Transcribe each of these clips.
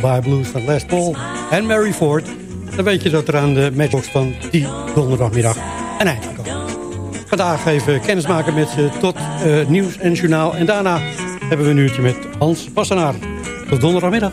By Blues van Les Paul en Mary Ford. Dan weet je dat er aan de matchbox van die donderdagmiddag een eind komt. Vandaag even kennismaken met je tot uh, nieuws en journaal. En daarna hebben we een uurtje met Hans Wassenaar. Tot donderdagmiddag.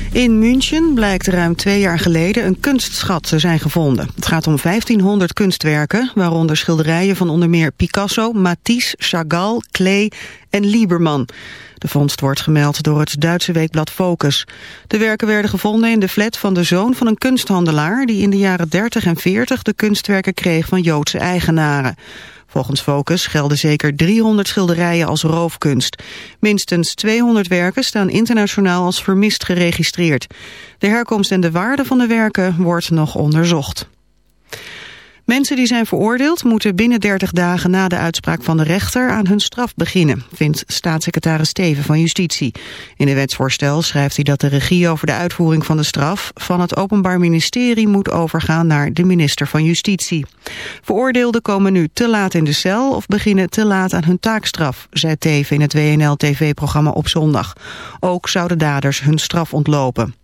In München blijkt ruim twee jaar geleden een kunstschat te zijn gevonden. Het gaat om 1500 kunstwerken, waaronder schilderijen van onder meer Picasso, Matisse, Chagall, Klee en Lieberman. De vondst wordt gemeld door het Duitse weekblad Focus. De werken werden gevonden in de flat van de zoon van een kunsthandelaar... die in de jaren 30 en 40 de kunstwerken kreeg van Joodse eigenaren. Volgens Focus gelden zeker 300 schilderijen als roofkunst. Minstens 200 werken staan internationaal als vermist geregistreerd. De herkomst en de waarde van de werken wordt nog onderzocht. Mensen die zijn veroordeeld moeten binnen 30 dagen na de uitspraak van de rechter aan hun straf beginnen, vindt staatssecretaris Steven van Justitie. In het wetsvoorstel schrijft hij dat de regie over de uitvoering van de straf van het Openbaar Ministerie moet overgaan naar de minister van Justitie. Veroordeelden komen nu te laat in de cel of beginnen te laat aan hun taakstraf, zei Teven in het WNL-tv-programma op zondag. Ook zouden daders hun straf ontlopen.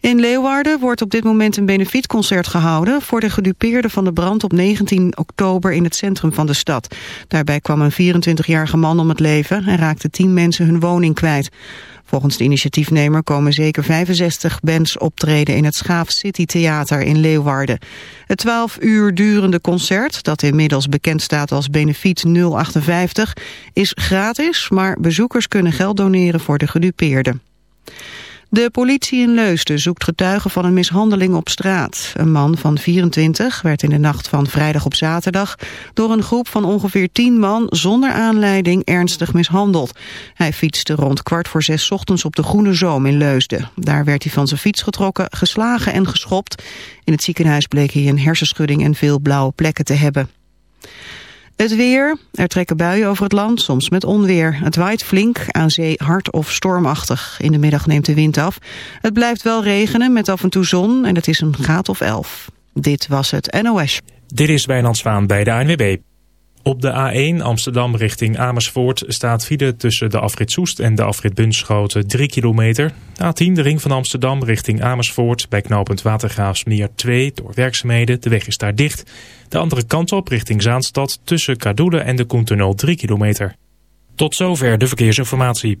In Leeuwarden wordt op dit moment een benefietconcert gehouden... voor de gedupeerden van de brand op 19 oktober in het centrum van de stad. Daarbij kwam een 24-jarige man om het leven... en raakten 10 mensen hun woning kwijt. Volgens de initiatiefnemer komen zeker 65 bands optreden in het Schaaf City Theater in Leeuwarden. Het 12 uur durende concert, dat inmiddels bekend staat als Benefiet 058, is gratis, maar bezoekers kunnen geld doneren voor de gedupeerden. De politie in Leusden zoekt getuigen van een mishandeling op straat. Een man van 24 werd in de nacht van vrijdag op zaterdag... door een groep van ongeveer 10 man zonder aanleiding ernstig mishandeld. Hij fietste rond kwart voor zes ochtends op de Groene Zoom in Leusden. Daar werd hij van zijn fiets getrokken, geslagen en geschopt. In het ziekenhuis bleek hij een hersenschudding en veel blauwe plekken te hebben. Het weer. Er trekken buien over het land, soms met onweer. Het waait flink, aan zee hard of stormachtig. In de middag neemt de wind af. Het blijft wel regenen met af en toe zon en het is een graad of 11. Dit was het NOS. Dit is Wijnand Zwaan bij de ANWB. Op de A1 Amsterdam richting Amersfoort staat file tussen de afrit Soest en de afrit Bunschoten 3 kilometer. A10 de ring van Amsterdam richting Amersfoort bij knooppunt Watergraafsmeer 2 door werkzaamheden. De weg is daar dicht. De andere kant op richting Zaanstad tussen Kadoelen en de Koentunnel 3 kilometer. Tot zover de verkeersinformatie.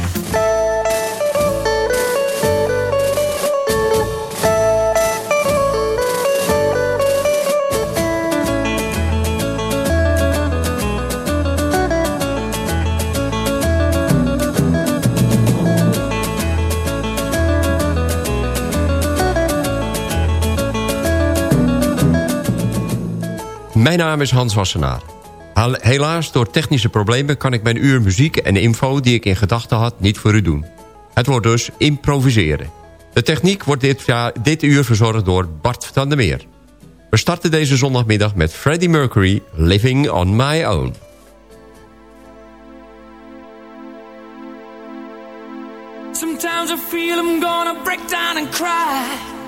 Mijn naam is Hans Wassenaar. Hel- Helaas, door technische problemen kan ik mijn uur muziek en info... die ik in gedachten had, niet voor u doen. Het wordt dus improviseren. De techniek wordt dit, dit uur verzorgd door Bart van der Meer. We starten deze zondagmiddag met Freddie Mercury... Living on My Own. Sometimes I feel I'm gonna break down and cry.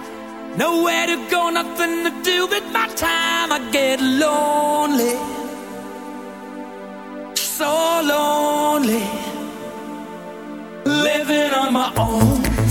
Nowhere to go, nothing to do with my time. I get lonely, so lonely. Living on my own.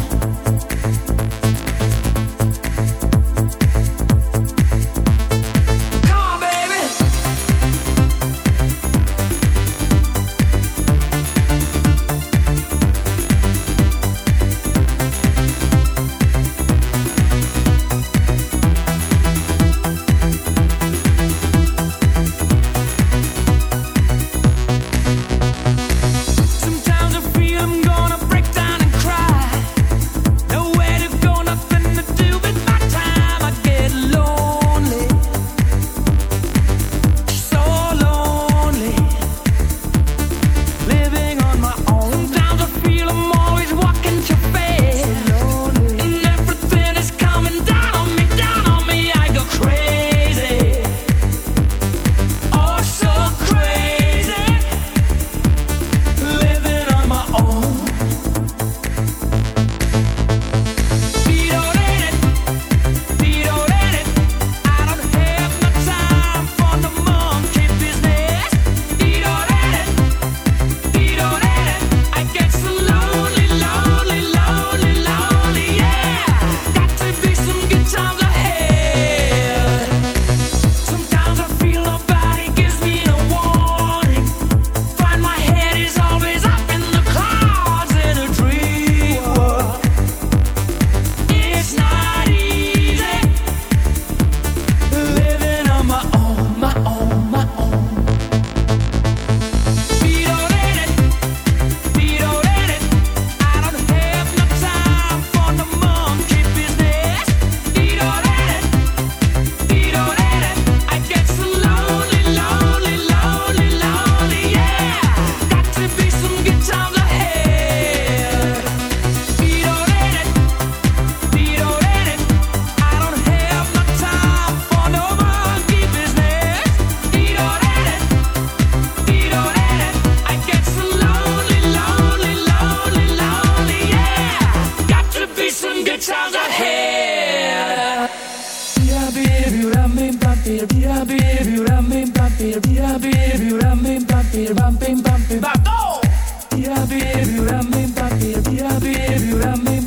Cúrame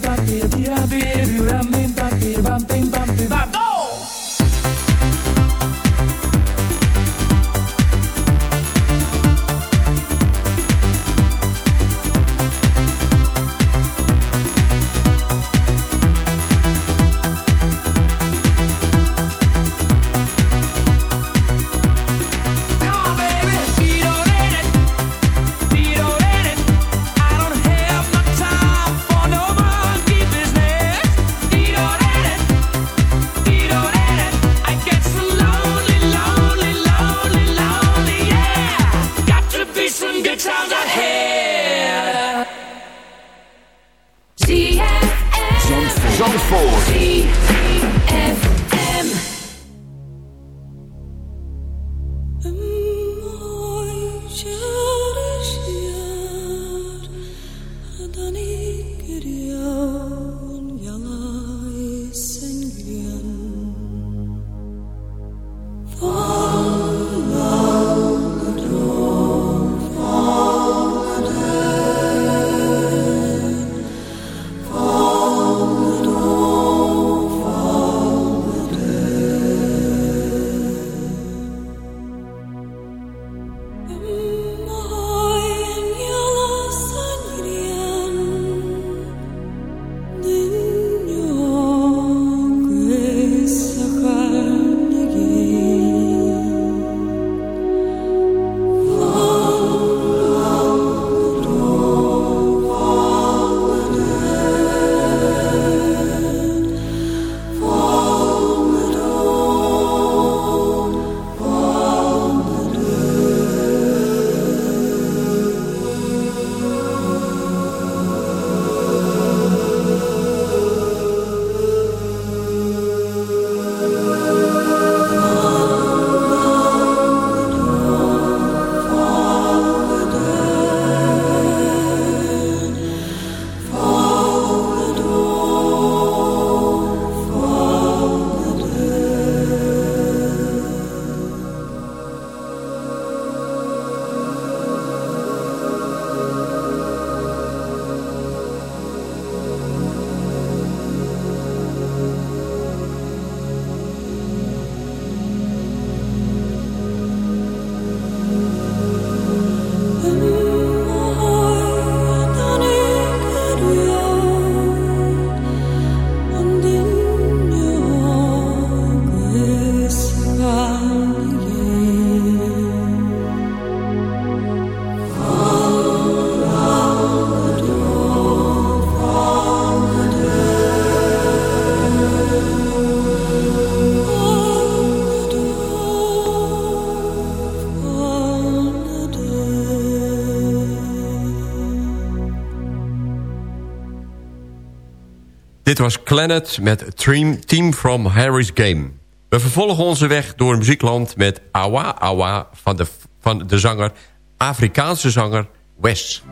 Dit was Planet met Team, from Harry's Game. We vervolgen onze weg door muziekland met Awa Awa van de, van de zanger, Afrikaanse zanger Wes.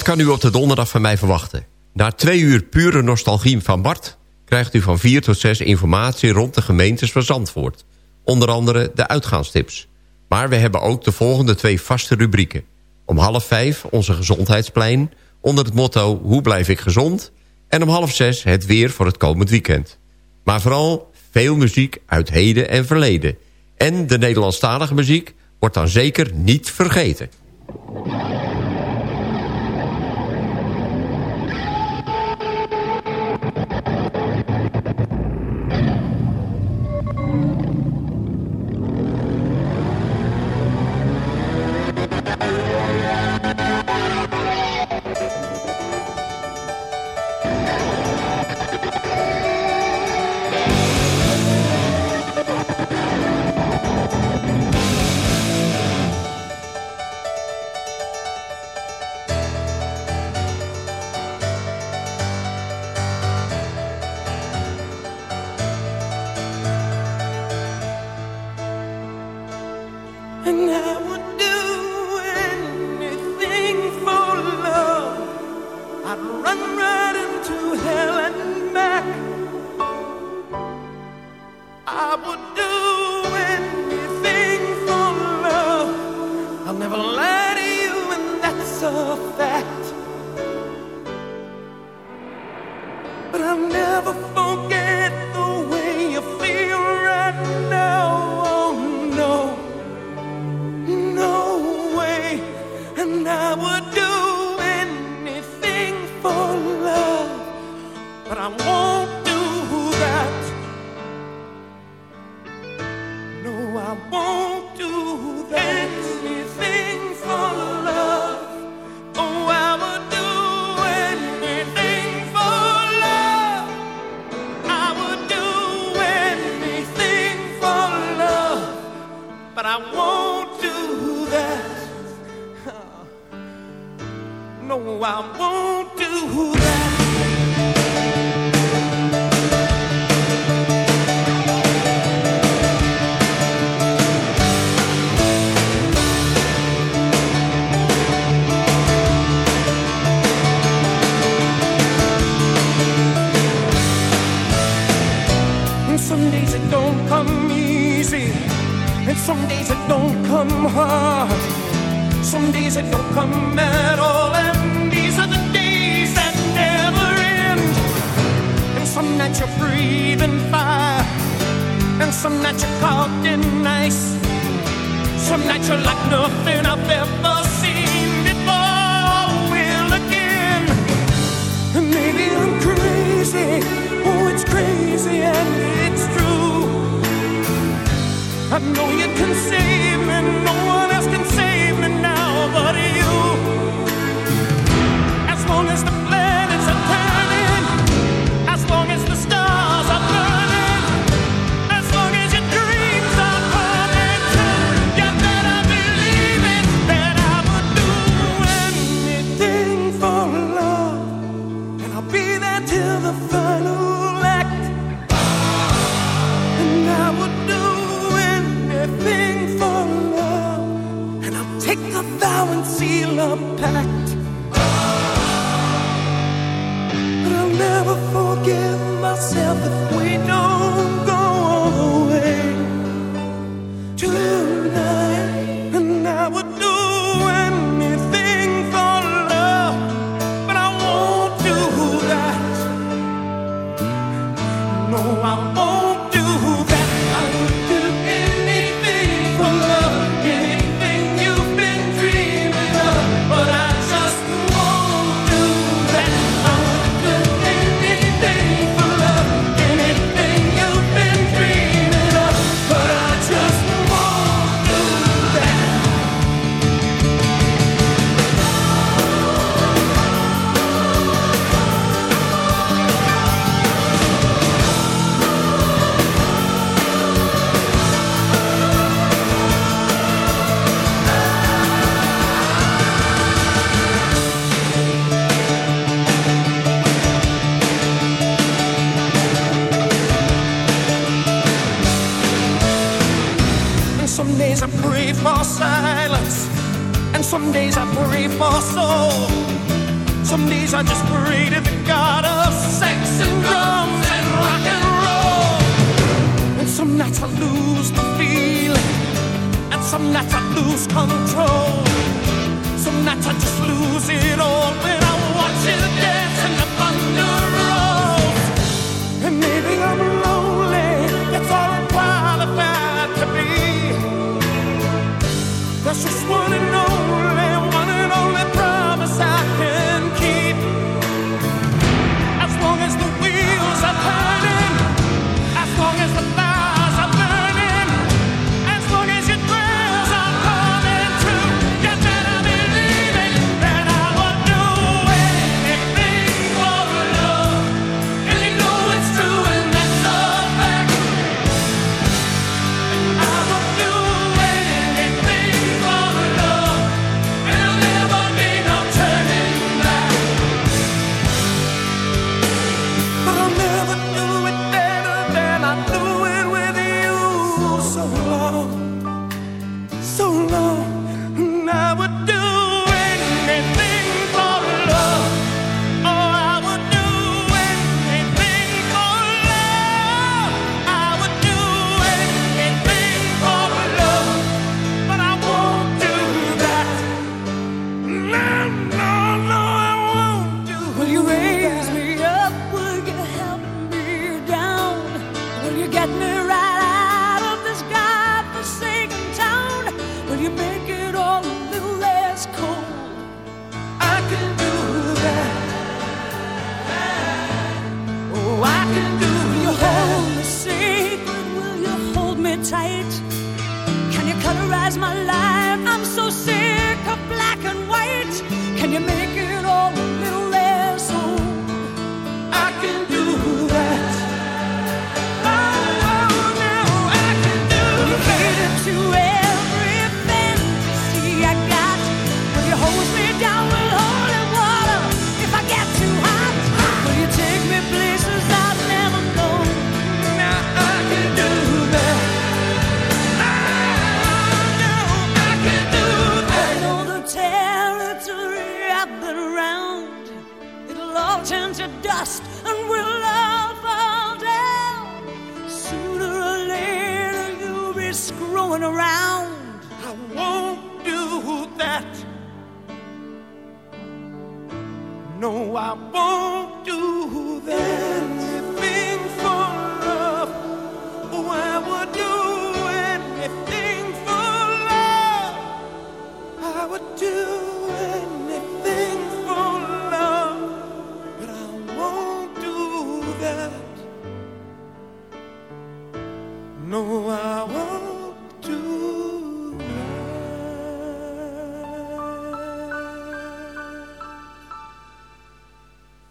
Wat kan u op de donderdag van mij verwachten? Na twee uur pure nostalgie van Bart... krijgt u van 4 tot 6 informatie rond de gemeentes van Zandvoort. Onder andere de uitgaanstips. Maar we hebben ook de volgende twee vaste rubrieken. Om half vijf onze gezondheidsplein... onder het motto Hoe blijf ik gezond? En om half zes het weer voor het komend weekend. Maar vooral veel muziek uit heden en verleden. En de Nederlandstalige muziek wordt dan zeker niet vergeten. But I'll never forget some days it don't come hard. Some days it don't come at all. And these are the days that never end. And some nights you're breathing fire. And some nights you're caught in ice. Some nights you're like nothing I've ever seen before. Will again. And maybe I'm crazy. Oh, it's crazy and. I know you can save me, no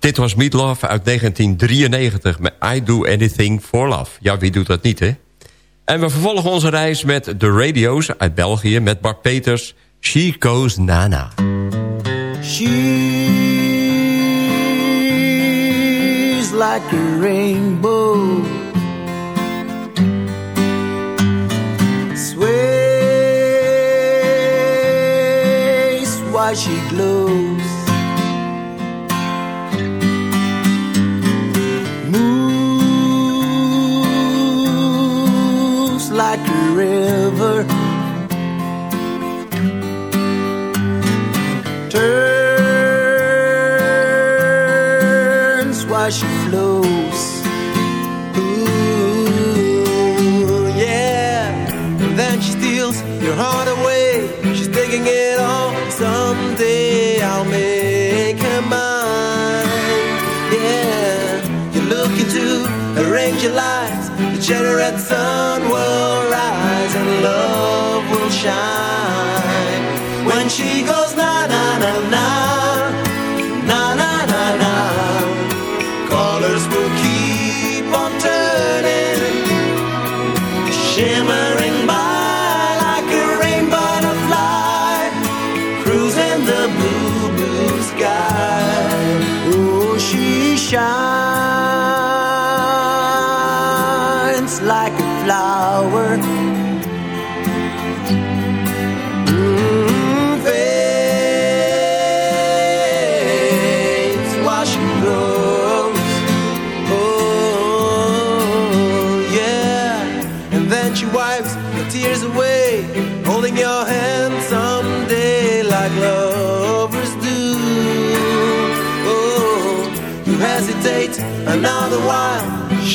Dit was Meat Love uit 1993 met I Do Anything For Love. Ja, wie doet dat niet, hè? En we vervolgen onze reis met de radio's uit België... met Bart Peters, She Goes Nana. She's like a rainbow Sways why she glows river. Turns while she flows. Ooh, yeah. And then she steals your heart away. She's taking it all. Someday I'll make her mine. Yeah. You look into a range of lights. The generate sun will love will shine.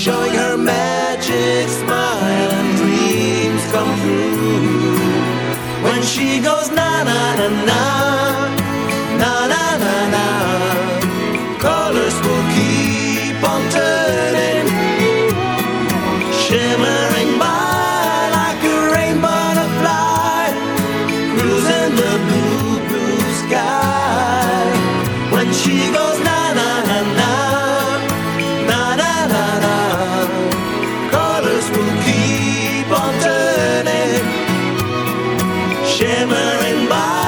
showing her magic smile and dreams come true. When she goes na na na na. shimmering by.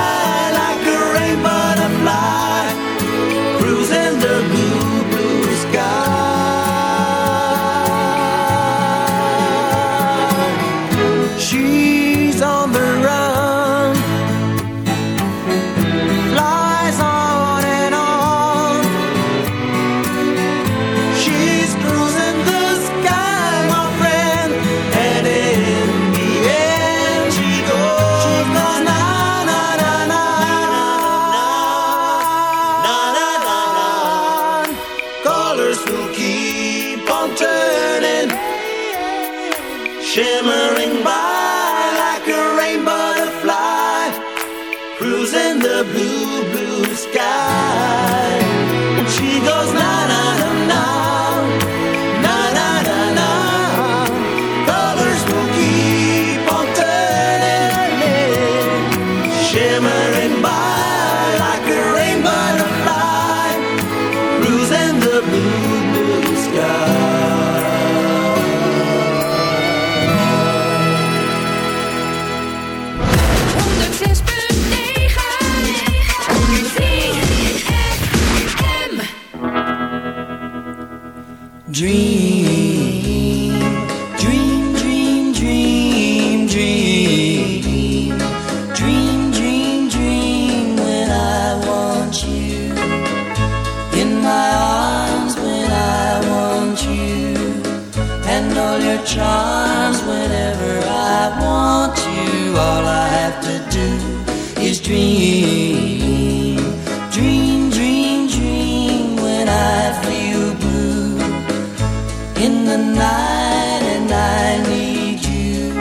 in the night, and I need you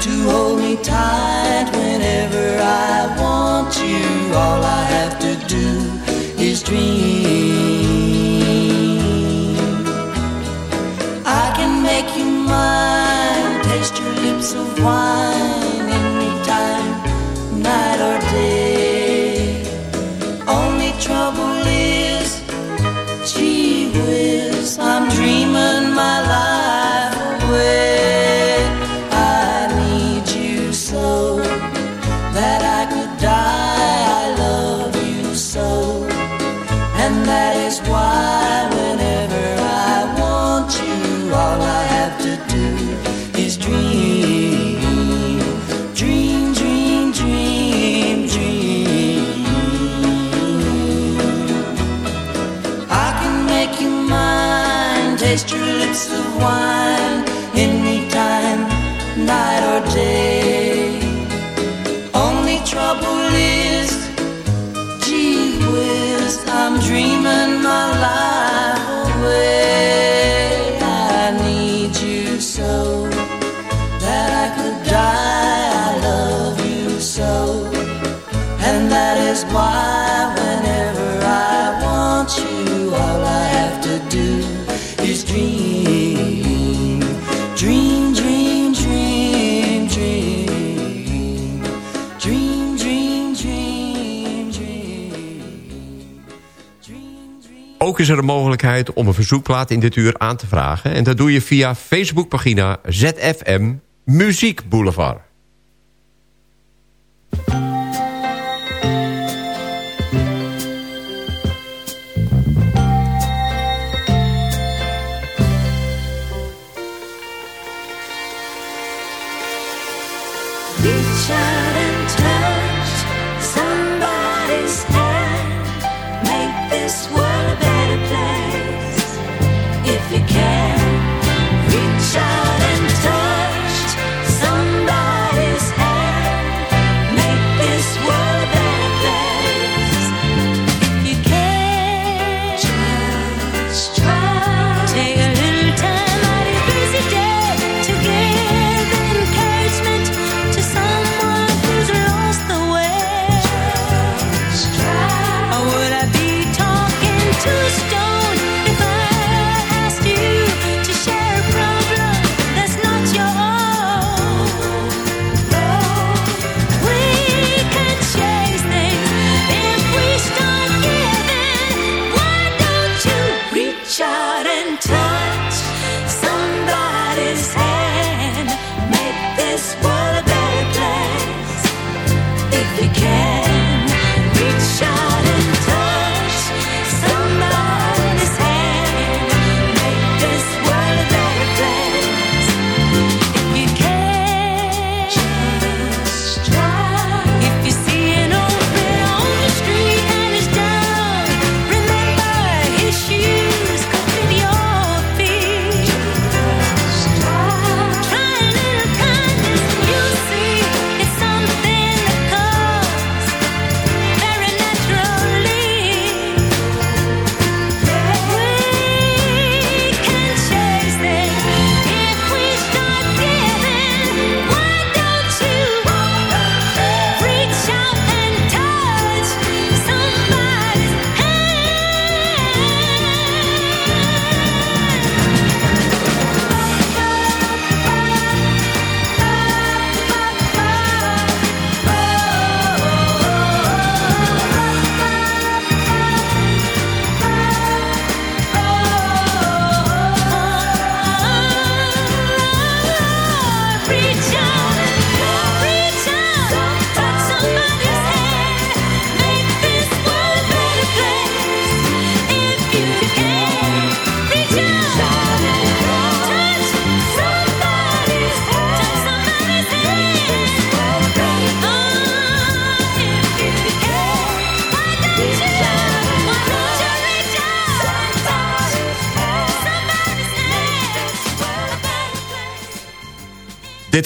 to hold me tight whenever I want you. All I have to do is dream. Is er de mogelijkheid om een verzoekplaat in dit uur aan te vragen. En dat doe je via Facebookpagina ZFM Muziek Boulevard.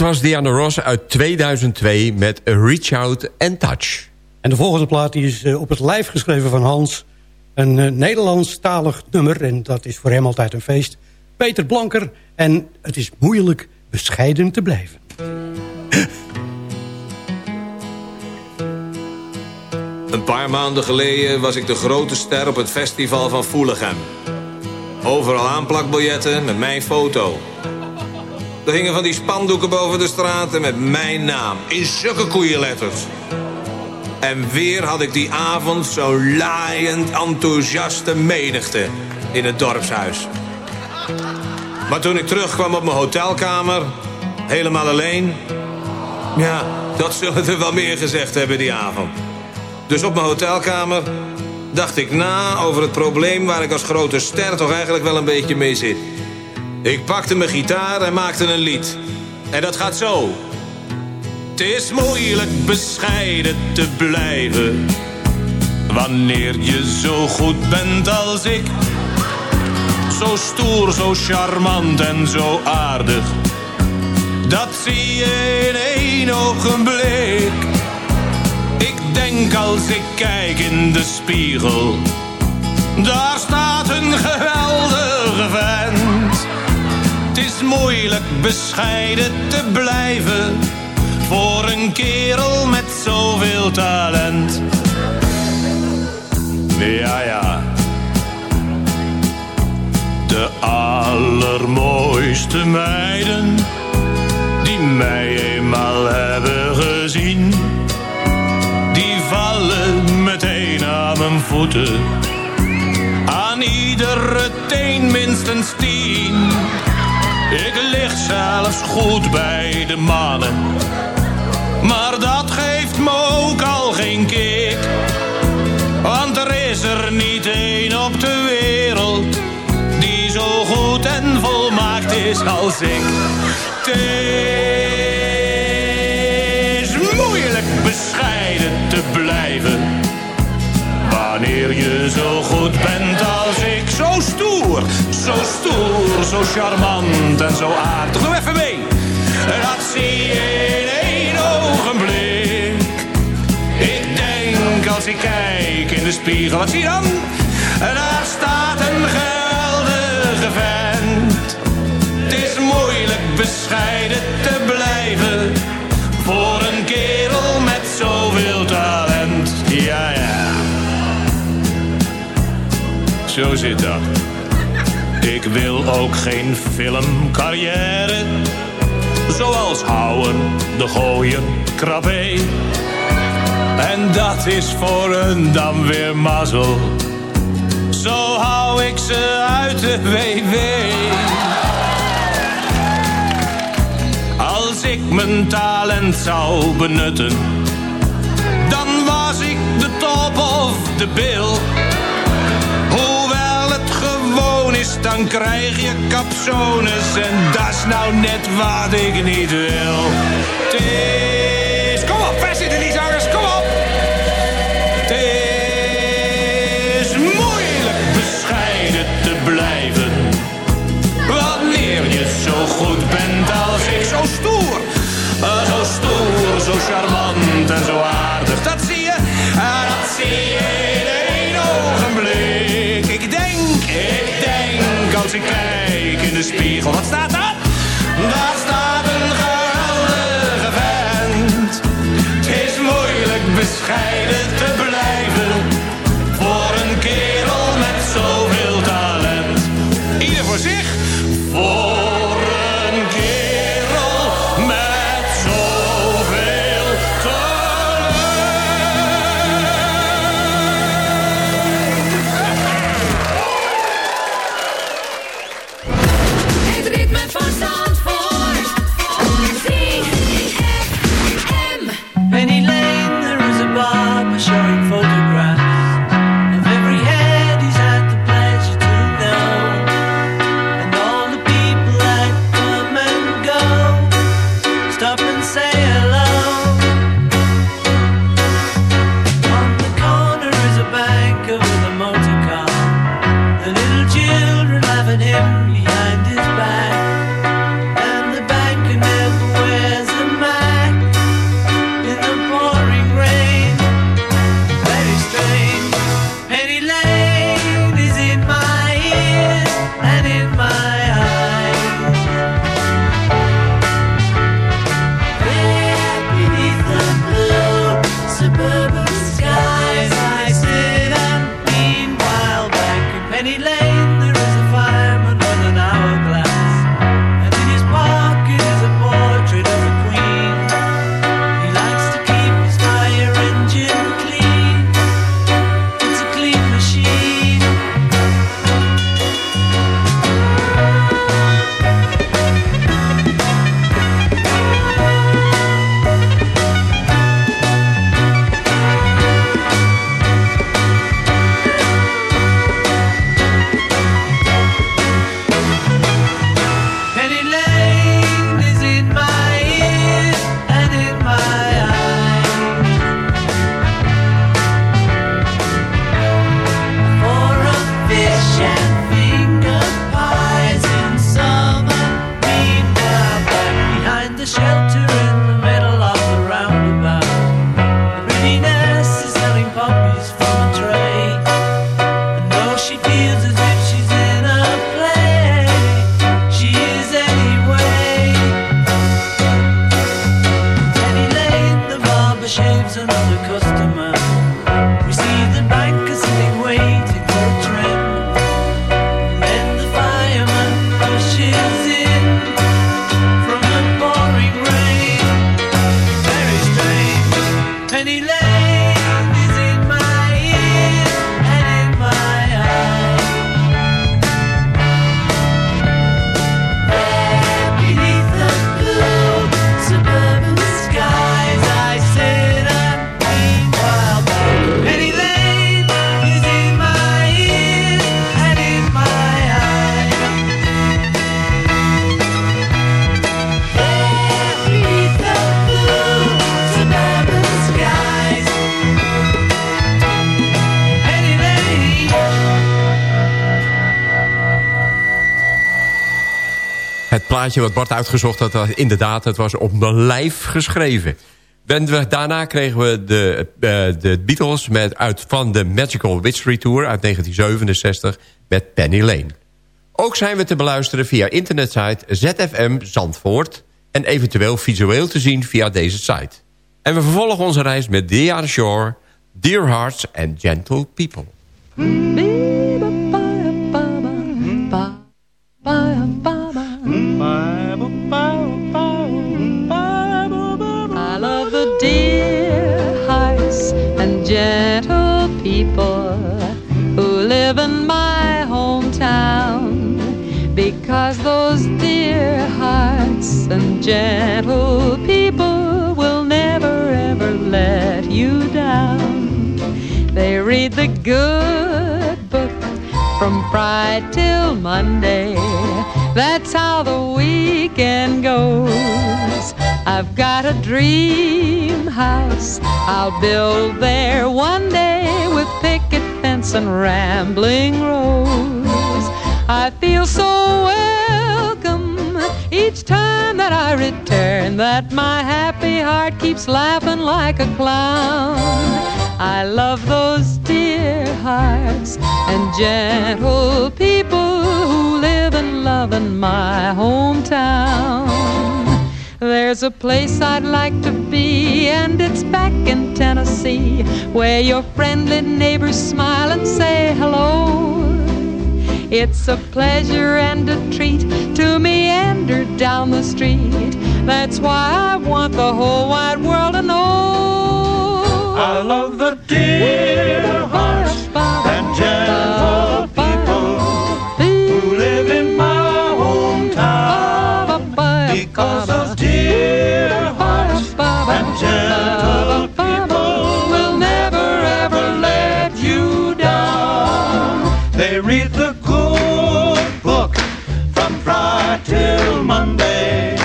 Was Diana Ross uit 2002 met Reach Out and Touch. En de volgende plaat die is eh, op het lijf geschreven van Hans. Een uh, Nederlandstalig nummer. En dat is voor hem altijd een feest. Peter Blanker. En het is moeilijk bescheiden te blijven. Een paar maanden geleden was ik de grote ster op het festival van Voelichem. Overal aanplakbiljetten met mijn foto. Er hingen van die spandoeken boven de straten met mijn naam. In zulke koeienletters. En weer had ik die avond zo'n laaiend enthousiaste menigte in het dorpshuis. Maar toen ik terugkwam op mijn hotelkamer, helemaal alleen... Ja, dat zullen er wel meer gezegd hebben die avond. Dus op mijn hotelkamer dacht ik na over het probleem... waar ik als grote ster toch eigenlijk wel een beetje mee zit. Ik pakte mijn gitaar en maakte een lied. En dat gaat zo. Het is moeilijk bescheiden te blijven... wanneer je zo goed bent als ik. Zo stoer, zo charmant en zo aardig. Dat zie je in één ogenblik. Ik denk als ik kijk in de spiegel. Daar staat een geweldige vent. Is moeilijk bescheiden te blijven. Voor een kerel met zoveel talent. Ja, ja. De allermooiste meiden die mij eenmaal hebben gezien, die vallen meteen aan mijn voeten. Aan iedere teen minstens tien. Ik lig zelfs goed bij de mannen, maar dat geeft me ook al geen kick. Want er is er niet één op de wereld die zo goed en volmaakt is als ik. Het is moeilijk bescheiden te blijven. Wanneer je zo goed bent als. Zo stoer, zo stoer, zo charmant en zo aardig. Doe even mee. Dat zie je in één ogenblik. Ik denk als ik kijk in de spiegel, wat zie je dan? Daar staat een zo zit dat. Ik wil ook geen filmcarrière. Zoals houden De Gooien, Krabbe. En dat is voor een dan weer mazzel. Zo hou ik ze uit de WW. Als ik mijn talent zou benutten, dan was ik de top of de bill dan krijg je kapsones En dat is nou net wat ik niet wil. Tis, kom op, vers zitten die zangers? Kom op! Het is moeilijk bescheiden te blijven. Wanneer je zo goed bent als ik, zo stoer. Eh, zo stoer, zo charmant en zo aardig als kijk in de spiegel, wat staat wat Bart uitgezocht had, dat eh, inderdaad, het was op mijn lijf geschreven. We, daarna kregen we de, eh, de Beatles met, uit van de Magical Witchery Tour uit 1967 met Penny Lane. Ook zijn we te beluisteren via internetsite ZFM Zandvoort... en eventueel visueel te zien via deze site. En we vervolgen onze reis met Dear Shore, Dear Hearts and Gentle People. Gentle people will never ever let you down. They read the good book from Friday till Monday. That's how the weekend goes. I've got a dream house I'll build there one day with picket fence and rambling rose. I feel so well each time that I return that my happy heart keeps laughing like a clown. I love those dear hearts and gentle people who live and love in my hometown. There's a place I'd like to be, and it's back in Tennessee, where your friendly neighbors smile and say hello. It's a pleasure and a treat to meander down the street. That's why I want the whole wide world to know. I love the dear hearts and gentle people who live in my hometown. Because those dear hearts and gentle people will never ever let you down. They read the Till Monday.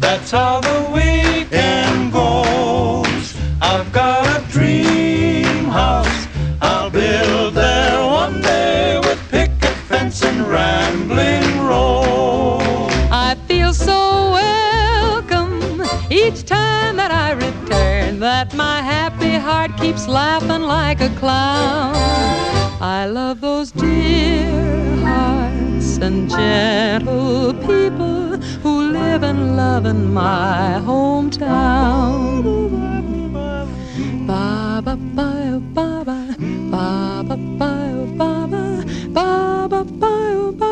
That's how the weekend goes. I've got a dream house I'll build there one day with picket fence and rambling road. I feel so welcome each time that I return that my happy heart keeps laughing like a clown. I love those dear hearts and gentle people who live and love in my hometown. Ba ba ba ba ba ba ba ba ba ba ba ba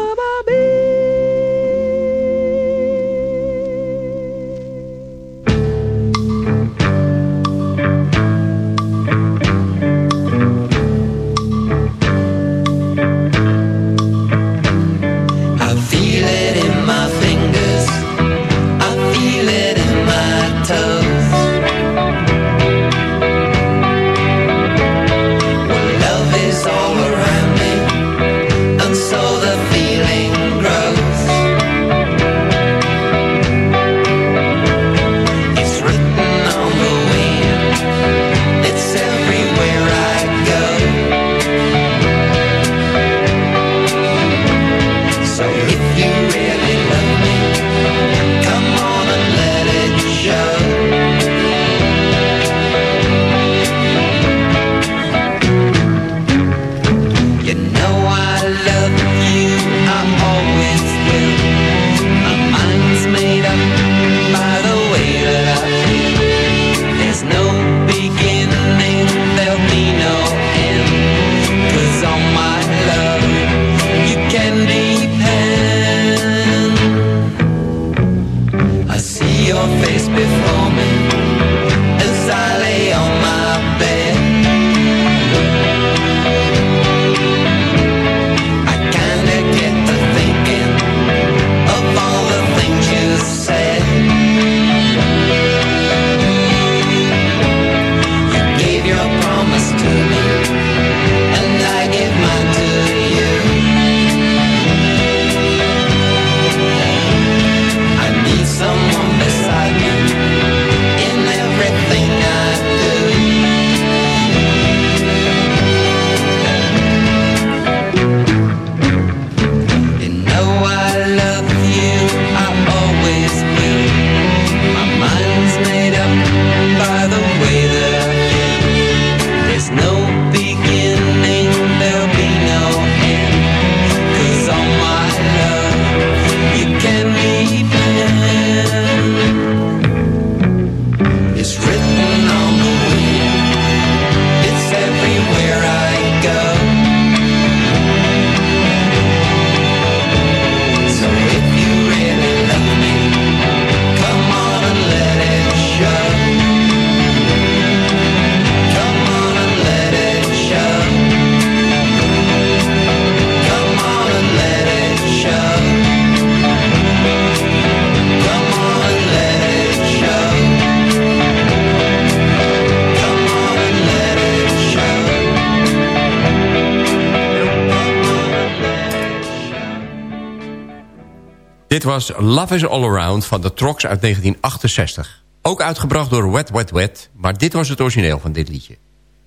Dit was Love is All Around van de Trox uit 1968. Ook uitgebracht door Wet Wet Wet, maar dit was het origineel van dit liedje.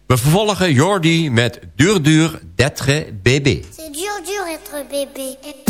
We vervolgen Jordi met Dur Dur d'être bébé. C'est dur dur être bébé.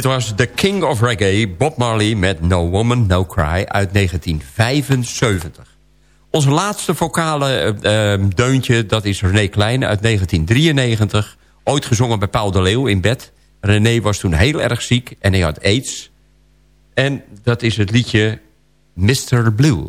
Dit was The King of Reggae, Bob Marley met No Woman, No Cry uit 1975. Onze laatste vocale eh, eh, deuntje, dat is René Klein uit 1993. Ooit gezongen bij Paul de Leeuw in bed. René was toen heel erg ziek en hij had aids. En dat is het liedje Mr. Blue.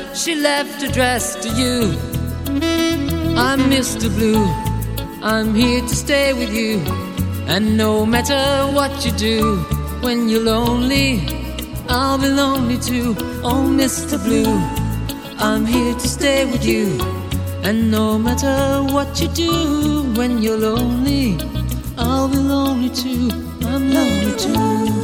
she left addressed to you. I'm Mr. Blue, I'm here to stay with you. And no matter what you do when you're lonely, I'll be lonely too. Oh, Mr. Blue, I'm here to stay with you. And no matter what you do when you're lonely, I'll be lonely too. I'm lonely too.